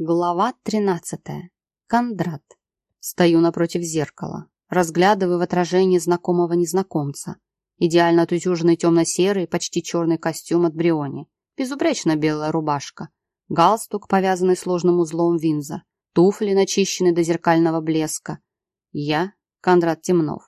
Глава 13. Кондрат. Стою напротив зеркала, разглядываю в отражении знакомого незнакомца. Идеально отутюженный темно-серый, почти черный костюм от Бриони. Безупречно белая рубашка. Галстук, повязанный сложным узлом Винза. Туфли, начищенные до зеркального блеска. Я Кондрат Темнов.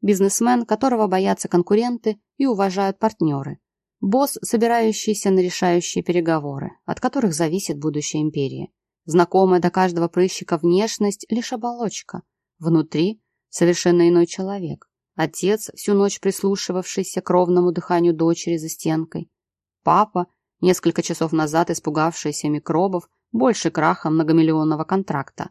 Бизнесмен, которого боятся конкуренты и уважают партнеры. Босс, собирающийся на решающие переговоры, от которых зависит будущее империи. Знакомая до каждого прыщика внешность – лишь оболочка. Внутри – совершенно иной человек. Отец, всю ночь прислушивавшийся к ровному дыханию дочери за стенкой. Папа, несколько часов назад испугавшийся микробов, больше краха многомиллионного контракта.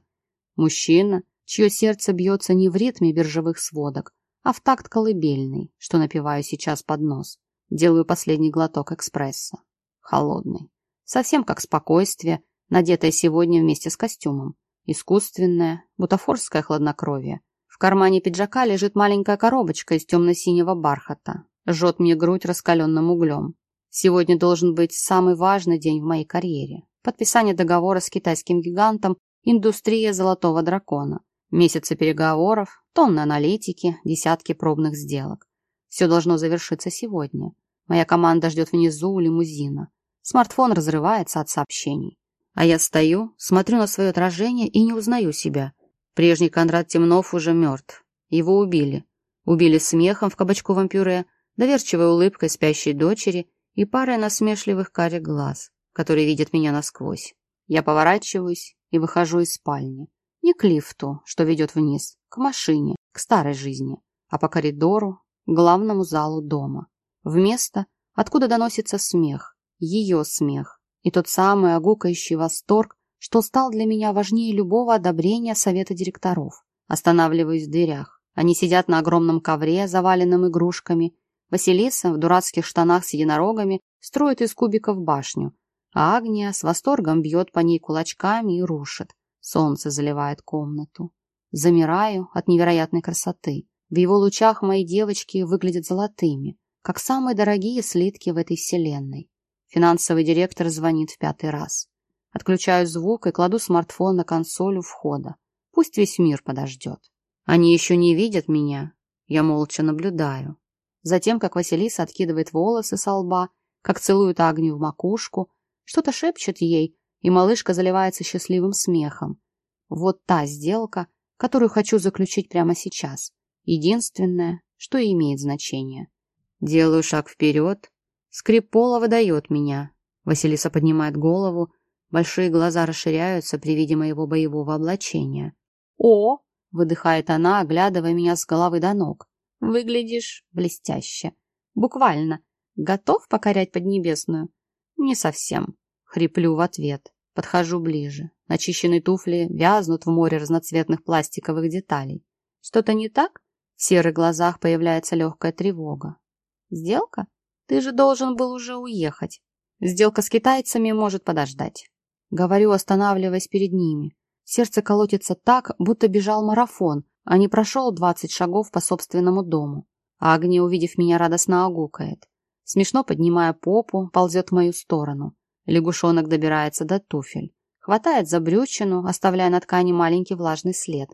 Мужчина, чье сердце бьется не в ритме биржевых сводок, а в такт колыбельный, что напиваю сейчас под нос. Делаю последний глоток экспресса. Холодный. Совсем как спокойствие – надетая сегодня вместе с костюмом. Искусственное, бутафорское хладнокровие. В кармане пиджака лежит маленькая коробочка из темно-синего бархата. Жжет мне грудь раскаленным углем. Сегодня должен быть самый важный день в моей карьере. Подписание договора с китайским гигантом «Индустрия золотого дракона». Месяцы переговоров, тонны аналитики, десятки пробных сделок. Все должно завершиться сегодня. Моя команда ждет внизу у лимузина. Смартфон разрывается от сообщений. А я стою, смотрю на свое отражение и не узнаю себя. Прежний Конрад Темнов уже мертв. Его убили. Убили смехом в кабачковом пюре, доверчивой улыбкой спящей дочери и парой насмешливых карих глаз, которые видят меня насквозь. Я поворачиваюсь и выхожу из спальни. Не к лифту, что ведет вниз, к машине, к старой жизни, а по коридору, к главному залу дома. В место, откуда доносится смех, ее смех, и тот самый огукающий восторг, что стал для меня важнее любого одобрения совета директоров. Останавливаюсь в дверях. Они сидят на огромном ковре, заваленном игрушками. Василиса в дурацких штанах с единорогами строит из кубиков башню, а Агния с восторгом бьет по ней кулачками и рушит. Солнце заливает комнату. Замираю от невероятной красоты. В его лучах мои девочки выглядят золотыми, как самые дорогие слитки в этой вселенной. Финансовый директор звонит в пятый раз. Отключаю звук и кладу смартфон на консоль у входа. Пусть весь мир подождет. Они еще не видят меня. Я молча наблюдаю. Затем, как Василиса откидывает волосы со лба, как целует Агнию в макушку, что-то шепчет ей, и малышка заливается счастливым смехом. Вот та сделка, которую хочу заключить прямо сейчас. Единственное, что имеет значение. Делаю шаг вперед, Скрип пола выдает меня. Василиса поднимает голову, большие глаза расширяются при виде моего боевого облачения. «О!» — выдыхает она, оглядывая меня с головы до ног. «Выглядишь блестяще. Буквально. Готов покорять Поднебесную?» «Не совсем». Хриплю в ответ. Подхожу ближе. Начищенные туфли вязнут в море разноцветных пластиковых деталей. Что-то не так? В серых глазах появляется легкая тревога. «Сделка?» Ты же должен был уже уехать. Сделка с китайцами может подождать. Говорю, останавливаясь перед ними. Сердце колотится так, будто бежал марафон, а не прошел двадцать шагов по собственному дому. А увидев меня, радостно огукает. Смешно поднимая попу, ползет в мою сторону. Лягушонок добирается до туфель. Хватает за брючину, оставляя на ткани маленький влажный след.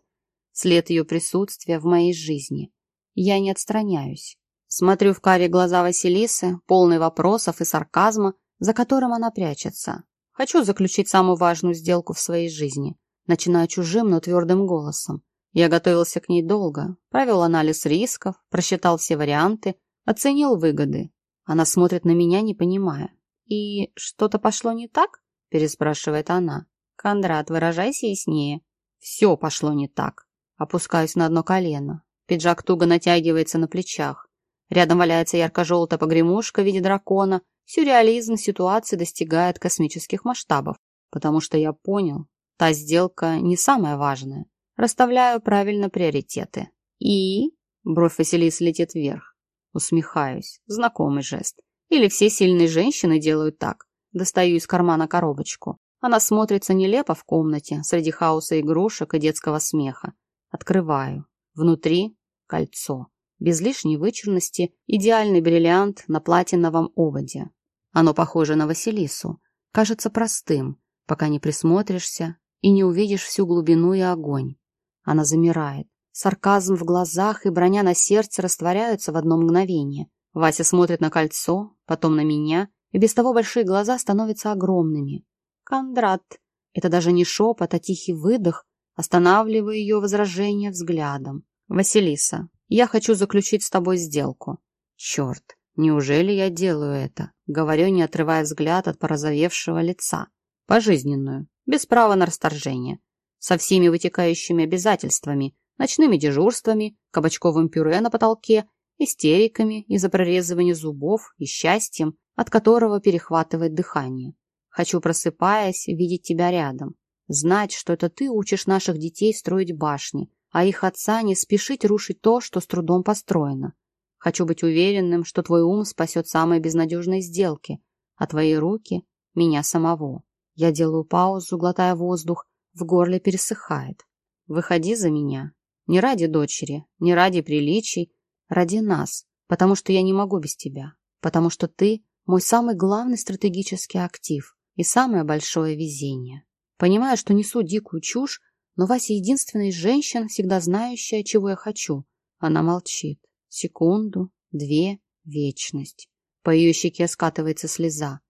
След ее присутствия в моей жизни. Я не отстраняюсь. Смотрю в карие глаза Василисы, полный вопросов и сарказма, за которым она прячется. Хочу заключить самую важную сделку в своей жизни. Начинаю чужим, но твердым голосом. Я готовился к ней долго, провел анализ рисков, просчитал все варианты, оценил выгоды. Она смотрит на меня, не понимая. «И что-то пошло не так?» – переспрашивает она. «Кондрат, выражайся яснее». «Все пошло не так». Опускаюсь на одно колено. Пиджак туго натягивается на плечах. Рядом валяется ярко-желтая погремушка в виде дракона. Сюрреализм ситуации достигает космических масштабов. Потому что я понял, та сделка не самая важная. Расставляю правильно приоритеты. И... Бровь Василисы летит вверх. Усмехаюсь. Знакомый жест. Или все сильные женщины делают так. Достаю из кармана коробочку. Она смотрится нелепо в комнате, среди хаоса игрушек и детского смеха. Открываю. Внутри кольцо без лишней вычурности, идеальный бриллиант на платиновом оводе. Оно похоже на Василису, кажется простым, пока не присмотришься и не увидишь всю глубину и огонь. Она замирает. Сарказм в глазах и броня на сердце растворяются в одно мгновение. Вася смотрит на кольцо, потом на меня, и без того большие глаза становятся огромными. «Кондрат!» Это даже не шепот, а тихий выдох, останавливая ее возражение взглядом. «Василиса, я хочу заключить с тобой сделку». «Черт, неужели я делаю это?» Говорю, не отрывая взгляд от порозовевшего лица. «Пожизненную, без права на расторжение, со всеми вытекающими обязательствами, ночными дежурствами, кабачковым пюре на потолке, истериками из-за прорезывания зубов и счастьем, от которого перехватывает дыхание. Хочу, просыпаясь, видеть тебя рядом, знать, что это ты учишь наших детей строить башни, а их отца не спешить рушить то, что с трудом построено. Хочу быть уверенным, что твой ум спасет самые безнадежные сделки, а твои руки — меня самого. Я делаю паузу, глотая воздух, в горле пересыхает. Выходи за меня. Не ради дочери, не ради приличий, ради нас, потому что я не могу без тебя, потому что ты мой самый главный стратегический актив и самое большое везение. Понимаю, что несу дикую чушь, но Вася единственная из женщин, всегда знающая, чего я хочу. Она молчит. Секунду, две, вечность. По ее щеке скатывается слеза.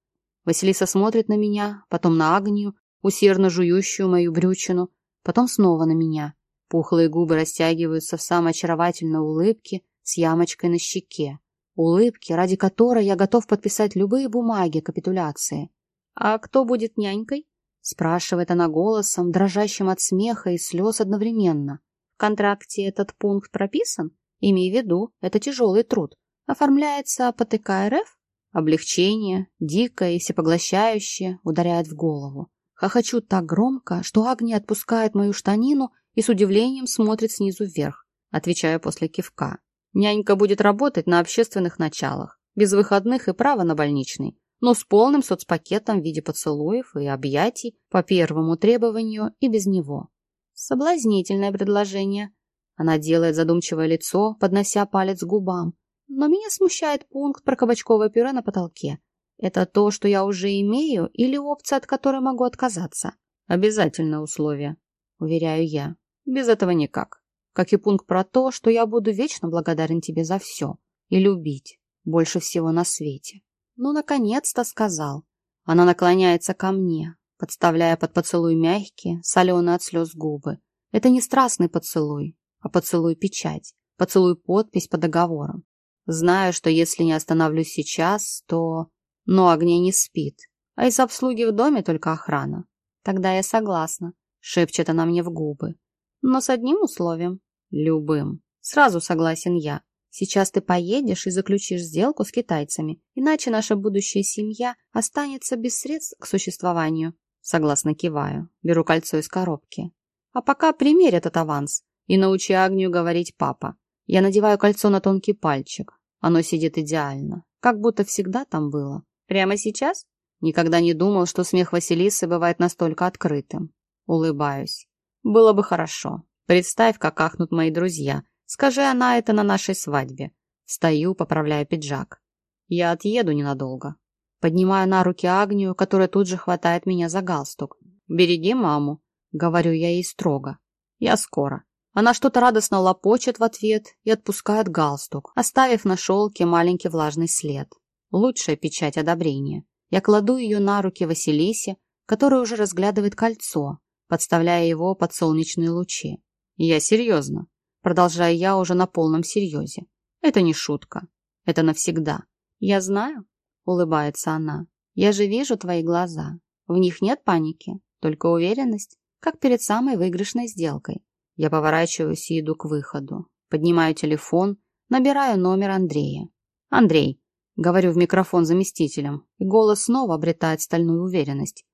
Василиса смотрит на меня, потом на Агнию, усердно жующую мою брючину, потом снова на меня. Пухлые губы растягиваются в самой очаровательной улыбке с ямочкой на щеке. Улыбки, ради которой я готов подписать любые бумаги капитуляции. «А кто будет нянькой?» Спрашивает она голосом, дрожащим от смеха и слез одновременно. В контракте этот пункт прописан? Имей в виду, это тяжелый труд. Оформляется по ТК РФ? Облегчение, дикое и всепоглощающее, ударяет в голову. Хохочу так громко, что Агния отпускает мою штанину и с удивлением смотрит снизу вверх. Отвечаю после кивка. Нянька будет работать на общественных началах, без выходных и права на больничный но с полным соцпакетом в виде поцелуев и объятий по первому требованию и без него. Соблазнительное предложение. Она делает задумчивое лицо, поднося палец к губам. Но меня смущает пункт про кабачковое пюре на потолке. Это то, что я уже имею, или опция, от которой могу отказаться? Обязательное условие, уверяю я. Без этого никак. Как и пункт про то, что я буду вечно благодарен тебе за все и любить больше всего на свете. Ну, наконец-то сказал. Она наклоняется ко мне, подставляя под поцелуй мягкие, соленые от слез губы. Это не страстный поцелуй, а поцелуй-печать, поцелуй-подпись по договорам. Знаю, что если не остановлюсь сейчас, то... Но огня не спит, а из обслуги в доме только охрана. Тогда я согласна, шепчет она мне в губы. Но с одним условием. Любым. Сразу согласен я. Сейчас ты поедешь и заключишь сделку с китайцами, иначе наша будущая семья останется без средств к существованию. Согласно киваю, беру кольцо из коробки. А пока примерь этот аванс и научи Агнию говорить «папа». Я надеваю кольцо на тонкий пальчик. Оно сидит идеально, как будто всегда там было. Прямо сейчас? Никогда не думал, что смех Василисы бывает настолько открытым. Улыбаюсь. Было бы хорошо. Представь, как ахнут мои друзья, Скажи она это на нашей свадьбе. Стою, поправляя пиджак. Я отъеду ненадолго. Поднимаю на руки Агнию, которая тут же хватает меня за галстук. «Береги маму», — говорю я ей строго. «Я скоро». Она что-то радостно лопочет в ответ и отпускает галстук, оставив на шелке маленький влажный след. Лучшая печать одобрения. Я кладу ее на руки Василисе, которая уже разглядывает кольцо, подставляя его под солнечные лучи. Я серьезно. Продолжаю я уже на полном серьезе. Это не шутка. Это навсегда. Я знаю, улыбается она. Я же вижу твои глаза. В них нет паники, только уверенность, как перед самой выигрышной сделкой. Я поворачиваюсь и иду к выходу. Поднимаю телефон, набираю номер Андрея. «Андрей», — говорю в микрофон заместителем, и голос снова обретает стальную уверенность.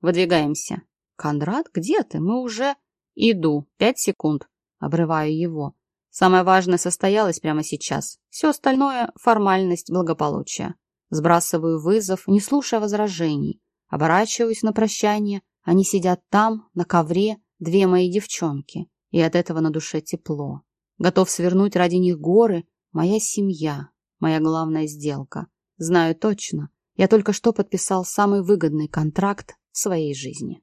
«Выдвигаемся». «Кондрат, где ты? Мы уже...» «Иду. Пять секунд». Обрываю его. Самое важное состоялось прямо сейчас. Все остальное — формальность благополучия. Сбрасываю вызов, не слушая возражений. Оборачиваюсь на прощание. Они сидят там, на ковре, две мои девчонки. И от этого на душе тепло. Готов свернуть ради них горы. Моя семья, моя главная сделка. Знаю точно. Я только что подписал самый выгодный контракт своей жизни.